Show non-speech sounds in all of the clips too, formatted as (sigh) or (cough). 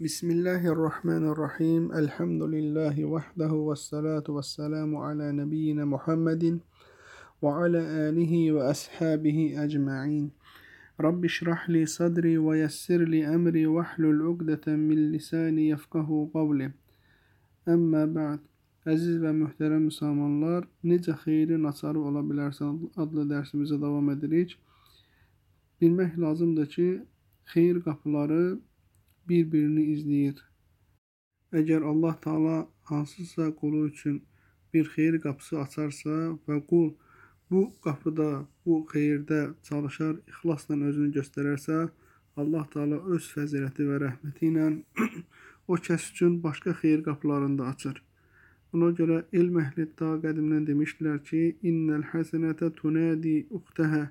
Bismillahirrahmanirrahim. Elhamdülillahi vahdehu ve salatu ve selamu ala nebiyyina Muhammedin ve ala alihi ve ashabihi ecma'in. Rabbi şrah li sadri ve yessir li emri ve hlul ugdeten min lisani yefkahu qavli. Əmmə ba'd. Əziz və möhtərəm müsəlmanlar, necə xeyrin açarı ola bilərsən adlı dərsimizə davam edirik. Bilmək lazımdır ki, xeyir qapıları bir-birini izləyir. Əgər Allah Taala hansısa qulu üçün bir xeyir qapısı açarsa və qul bu qapıda, bu xeyirdə çalışar, ixlasla özünü göstərərsə, Allah Taala öz fəziləti və rəhməti ilə (clears throat) o kəs üçün başqa xeyir qapılarını da açır. Buna görə elm əhli daha qədimdən demişdilər ki, innel həsənətə tunadi uxtəhə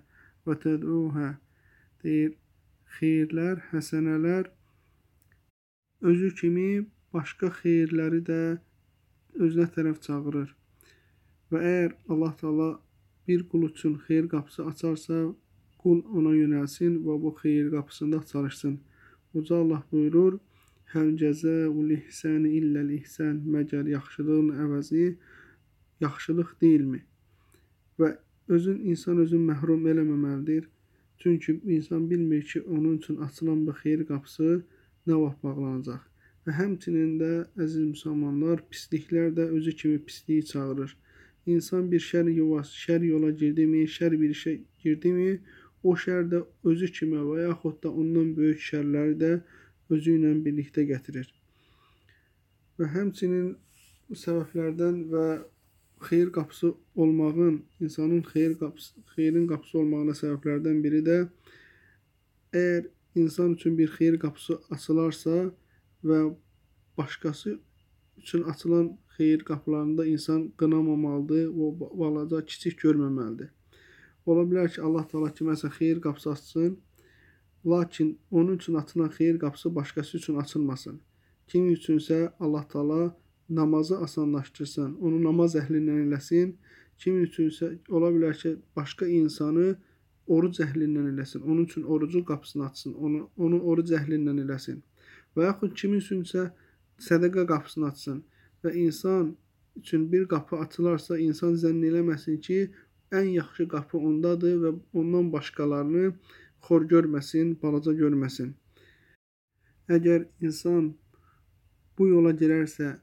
və təd'uhə deyir, xeyirlər, həsənələr özü kimi başqa xeyirləri də özünə tərəf çağırır. Və əgər Allah Taala bir qul üçün xeyir qapısı açarsa, qul ona yönəlsin və bu xeyir qapısında çalışsın. Uca Allah buyurur: "Həl cəzaul ihsan illəl ihsan" məgər yaxşılığın əvəzi yaxşılıq deyilmi? Və özün insan özün məhrum eləməməlidir. Çünki insan bilmir ki, onun üçün açılan bu xeyir qapısı nə vaxt bağlanacaq. Və həmçinin də əziz müsəlmanlar, pisliklər də özü kimi pisliyi çağırır. İnsan bir şər yuvası, şər yola girdimi, şər bir işə girdimi, o şər də özü kimi və yaxud da ondan böyük şərləri də özü ilə birlikdə gətirir. Və həmçinin səbəblərdən və xeyir qapısı olmağın, insanın xeyir qapısı, xeyrin qapısı olmağına səbəblərdən biri də əgər insan üçün bir xeyir qapısı açılarsa və başqası üçün açılan xeyir qapılarında insan qınamamalıdır, o balaca, kiçik görməməlidir. Ola bilər ki, Allah Taala kiməsə xeyir qapısı açsın, lakin onun üçün açılan xeyir qapısı başqası üçün açılmasın. Kim üçünsə Allah Taala namazı asanlaşdırsın, onu namaz əhlindən eləsin. Kim üçünsə ola bilər ki, başqa insanı oruc əhlindən eləsin. Onun üçün orucun qapısını açsın, onu onu oruc əhlindən eləsin. Və yaxud kimin üçünsə sədaqə qapısını açsın və insan üçün bir qapı açılarsa, insan zənn eləməsin ki, ən yaxşı qapı ondadır və ondan başqalarını xor görməsin, balaca görməsin. Əgər insan bu yola girərsə,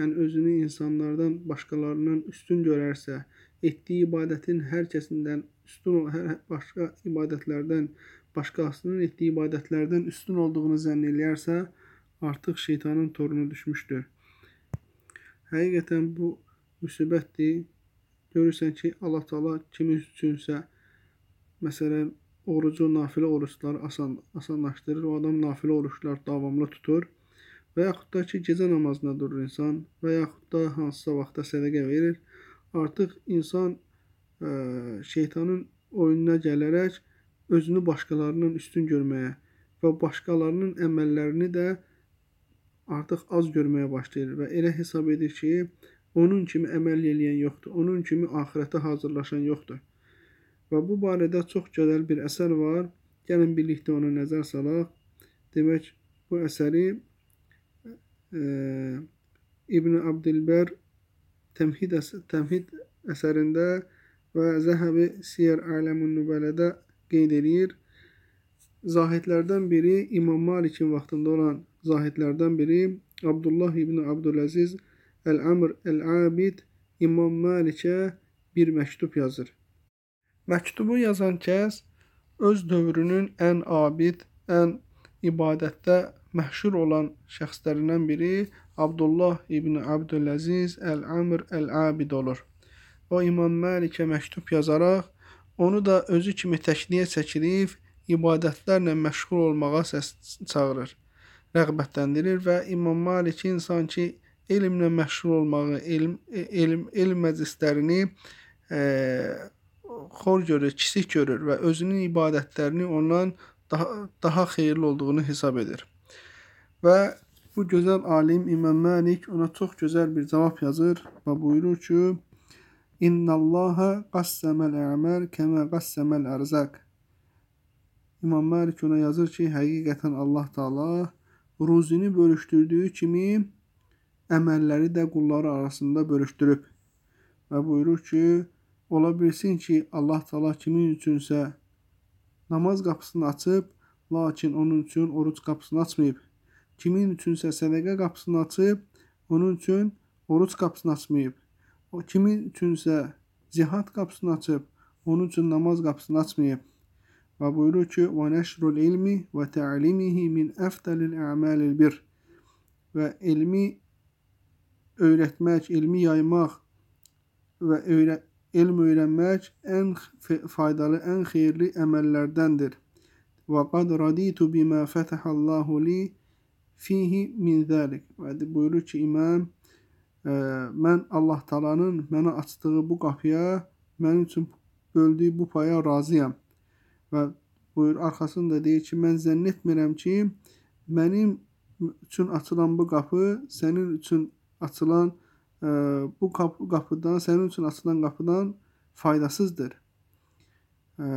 yəni özünü insanlardan, başqalarından üstün görərsə, etdiyi ibadətin hər kəsindən üstün hər başqa ibadətlərdən, başqasının etdiyi ibadətlərdən üstün olduğunu zənn eləyərsə, artıq şeytanın toruna düşmüşdür. Həqiqətən bu müsibətdir. Görürsən ki, Allah Taala kimin üçünsə məsələn orucu, nafilə orucları asan asanlaşdırır. O adam nafilə oruclar davamlı tutur. Və yaxud da ki, gecə namazına durur insan və yaxud da hansısa vaxtda sədaqə verir. Artıq insan şeytanın oyununa gələrək özünü başqalarından üstün görməyə və başqalarının əməllərini də artıq az görməyə başlayır və elə hesab edir ki, onun kimi əməl eləyən yoxdur, onun kimi axirətə hazırlaşan yoxdur. Və bu barədə çox gözəl bir əsər var. Gəlin birlikdə ona nəzər salaq. Demək, bu əsəri e, İbn Abdilbər Təmhid, əs Təmhid əsərində və Zəhəbi Siyər Aləmun Nübələdə qeyd edir. Zahidlərdən biri İmam Malikin vaxtında olan zahidlərdən biri Abdullah ibn Abdüləziz Əl-Əmr Əl-Abid İmam Malikə bir məktub yazır. Məktubu yazan kəs öz dövrünün ən abid, ən ibadətdə məşhur olan şəxslərindən biri Abdullah ibn Abdüləziz Əl-Əmr Əl-Abid olur. O İmam Məlikə məktub yazaraq onu da özü kimi təkliyə çəkilib ibadətlərlə məşğul olmağa səs çağırır, rəğbətləndirir və İmam Malikin sanki elmlə məşğul olmağı, elm elm elm məclislərini e, xor görür, kiçik görür və özünün ibadətlərini ondan daha daha xeyirli olduğunu hesab edir. Və bu gözəl alim İmam Malik ona çox gözəl bir cavab yazır və buyurur ki: "İnnallaha qassamal a'mal kema qassamal arzaq." İmam Malik ona yazır ki, həqiqətən Allah Taala ruzini bölüşdürdüyü kimi əməlləri də qulları arasında bölüşdürüb. Və buyurur ki, ola bilsin ki, Allah Taala kimin üçünsə namaz qapısını açıb, lakin onun üçün oruc qapısını açmayıb. Kimin üçünsə sədaqə qapısını açıb, onun üçün oruc qapısını açmayıb. O kimin üçünsə cihad qapısını açıb, onun üçün namaz qapısını açmayıb. Və buyurur ki, "Və nəşrul ilmi və tə'limihi min əfdəlil a'malil bir." Və elmi öyrətmək, elmi yaymaq və öyrə elm öyrənmək ən faydalı, ən xeyirli əməllərdəndir. Və qad raditu bima fatahallahu li fihi min zalik. Və buyurur ki, imam ə, mən Allah Taala'nın mənə açdığı bu qapıya, mənim üçün böldüyü bu paya razıyam. Və buyur arxasında deyir ki, mən zənn etmirəm ki, mənim üçün açılan bu qapı sənin üçün açılan ə, bu qapı, qapıdan, sənin üçün açılan qapıdan faydasızdır. Ə,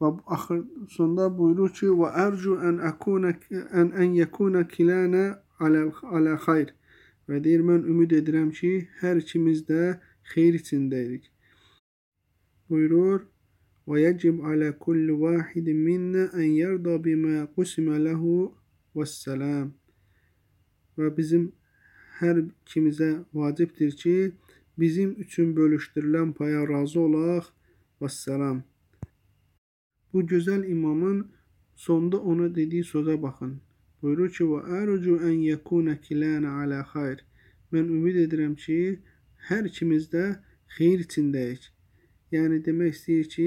və axır sonda buyurur ki, və ərcu ən akuna ən ən yakuna kilana ala ala xeyr. Və deyir mən ümid edirəm ki, hər ikimiz də xeyir içindəyik. Buyurur ويجب على كل واحد منا أن يرضى بما قسم له والسلام və bizim hər kimizə vacibdir ki, bizim üçün bölüşdürülən paya razı olaq. Vəssalam. Bu gözəl imamın sonda ona dediyi sözə baxın. Buyurur ki, və ərcu ən yəkuna kilana ala xeyr. Mən ümid edirəm ki, hər ikimiz də xeyir içindəyik. Yəni demək istəyir ki,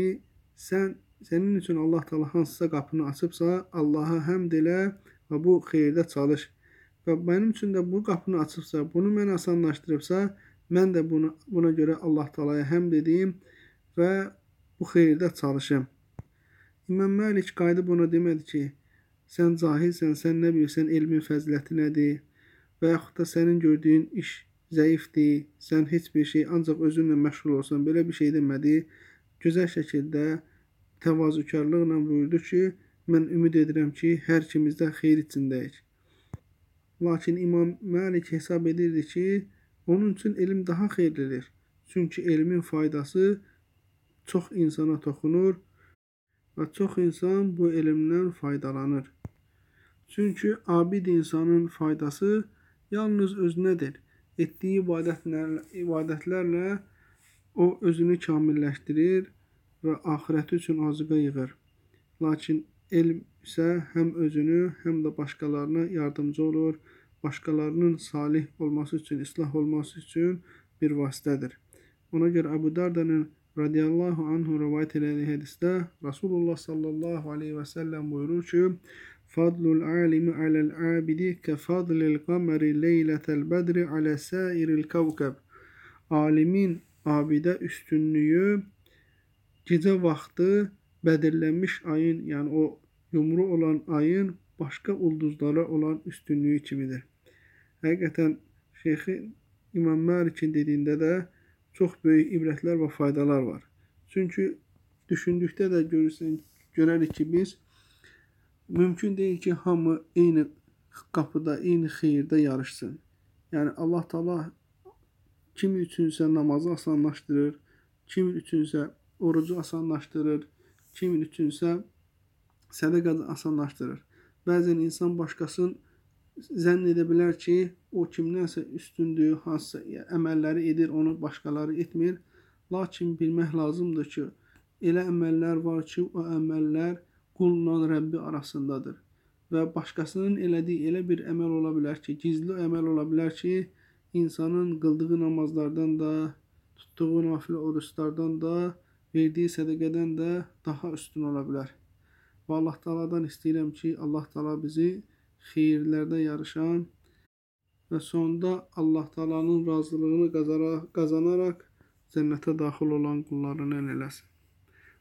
sən sənin üçün Allah Taala hansısa qapını açıbsa, Allaha həmd elə və bu xeyirdə çalış. Və mənim üçün də bu qapını açıbsa, bunu mənə asanlaşdırıbsa, mən də bunu buna görə Allah Taalaya həmd edeyim və bu xeyirdə çalışım. İmam Məlik qayıdıb ona demədi ki, sən cahilsən, sən nə bilirsən elmin fəziləti nədir? Və yaxud da sənin gördüyün iş zəifdir, sən heç bir şey ancaq özünlə məşğul olsan, belə bir şey demədi. Gözəl şəkildə təvazökarlıqla buyurdu ki, mən ümid edirəm ki, hər ikimiz də xeyir içindəyik. Lakin İmam Məlik hesab edirdi ki, onun üçün elm daha xeyirlidir. Çünki elmin faydası çox insana toxunur və çox insan bu elmdən faydalanır. Çünki abid insanın faydası yalnız özünədir. Etdiyi ibadətlərlə, ibadətlərlə o özünü kamilləşdirir və axirəti üçün azıqa yığır. Lakin elm isə həm özünü, həm də başqalarına yardımcı olur, başqalarının salih olması üçün, islah olması üçün bir vasitədir. Ona görə Əbu Dardanın radiyallahu anhu rivayet elədiyi hədisdə Rasulullah sallallahu aleyhi və səlləm buyurur ki, Fadlul alimi aləl abidi kə fadlil qamari leylətel bədri alə sairil kavkəb. Alimin abidə üstünlüyü gecə vaxtı bədirlənmiş ayın, yəni o yumru olan ayın başqa ulduzlara olan üstünlüyü kimidir. Həqiqətən Şeyxi İmam Məlikin dediyində də çox böyük ibrətlər və faydalar var. Çünki düşündükdə də görürsən, görərik ki, biz Mümkün deyil ki, hamı eyni qapıda, eyni xeyirdə yarışsın. Yəni Allah Taala kim üçünsə namazı asanlaşdırır, kim üçünsə orucu asanlaşdırır, kim üçünsə sədaqəni asanlaşdırır. Bəzən insan başqasının zənn edə bilər ki, o kimdənsə üstündür, hansısa əməlləri edir, onu başqaları etmir. Lakin bilmək lazımdır ki, elə əməllər var ki, o əməllər qulla Rəbbi arasındadır. Və başqasının elədiyi elə bir əməl ola bilər ki, gizli əməl ola bilər ki, insanın qıldığı namazlardan da, tutduğu nafilə oruçlardan da, verdiyi sədaqədən də daha üstün ola bilər. Və Allah Taala'dan istəyirəm ki, Allah Taala bizi xeyirlərdə yarışan və sonda Allah Taala'nın razılığını qazanaraq cənnətə daxil olan qullarından eləsin.